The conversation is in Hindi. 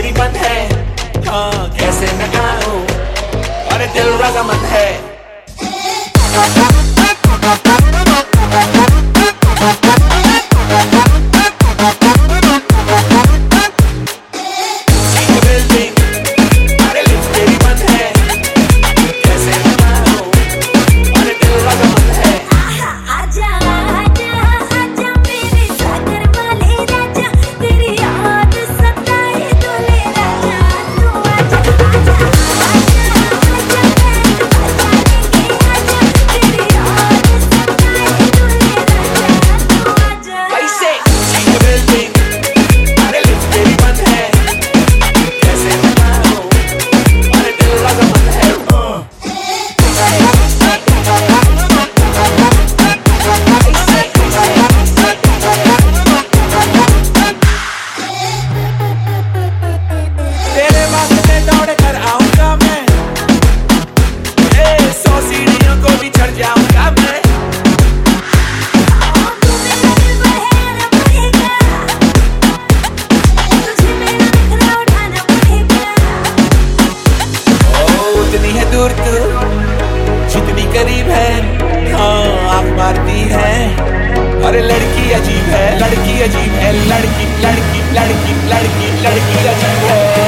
तेरी मन है। हाँ कैसे न आऊँ अरे दिल रगमन है। दूर तू जितनी करीब है हाँ आप मारती है। अरे लड़की अजीब है, लड़की अजीब है, लड़की लड़की लड़की लड़की लड़की अजीब है।